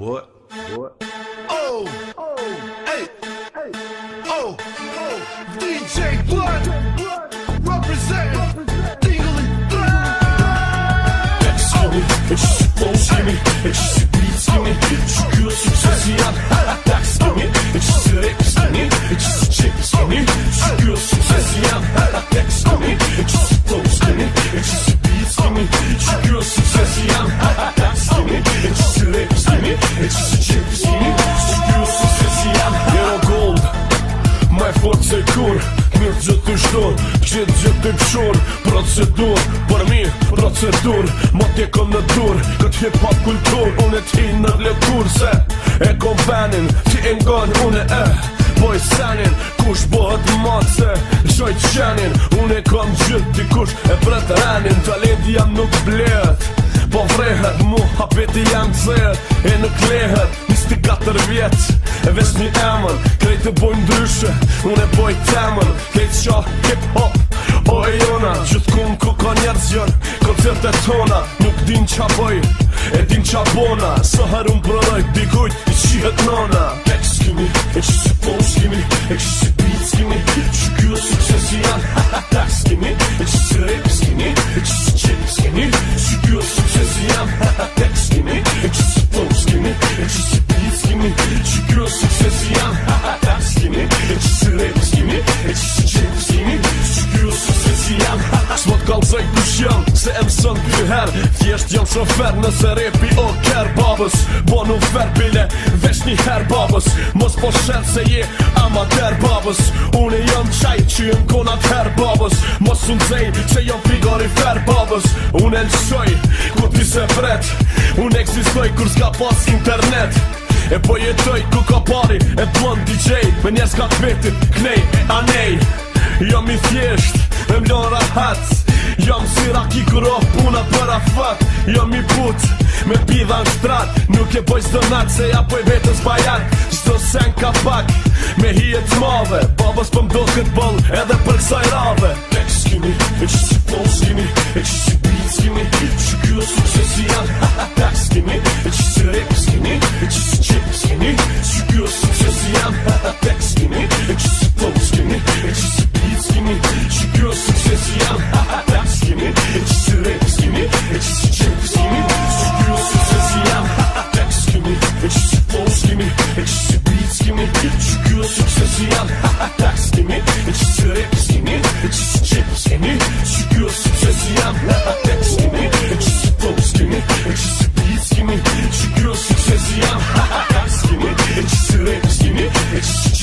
What? What? Oh! Oh! Hey! Hey! Oh! Oh! DJ Blood! Represent! oh, Let's oh, It's so oh, to me! It's oh, to me! oh, gülsün sesi oh gjithë gjithë të qurë Procedur, për mi procedur Ma t'je kom në dur, këtë hip-hop kultur Unë e ti në lëkur se E kom venin, ti e ngon Unë e boj senin Kush bëhet matë se Shoj qenin, unë e kom gjithë Dikush e bret renin Talent jam nuk blehet Po vrehet mu, hapeti jam zërë E nuk lehet, misti 4 vjet E vesh një emën, krejt e boj ndryshe Unë e boj temën, krejt qohë gjithkun ku ka njerëz jënë Koncertet tona nuk din qa boj, E din qa bona Së harun brëdoj dikujt i qihet nona E që s'kimi, e që s'pon s'kimi E që s'pi qënë dyher Thjesht jam shofer nëse repi o ker babës Bo në fer bile vesh një her babës Mos po shenë se je amater babës Unë jam qaj që jën konat her babës Mos unë zej që jam figori fer babës Unë e lëshoj kur ti se fret Unë eksistoj kur s'ka pas internet E po jetoj ku ka pari e t'mon DJ Me njerës ka t'vetit knej a nej Jam i thjesht e mlon rahatës ki puna për a fat Jo mi put, me pidha në shtrat Nuk e boj zdo nat, se ja poj vetës bajat Zdo sen ka pak, me hi e të mave Babës pëm do këtë bëll, edhe për kësaj rave Tek s'kini, e që si e që si taşıyan Ters kimi, içi çörek kimi, içi çiçek kimi Çıkıyorsun sesiyen Ters kimi, içi sütobus kimi, içi sütbiz kimi Çıkıyorsun sesiyen Ters kimi, içi çörek kimi, içi çiçek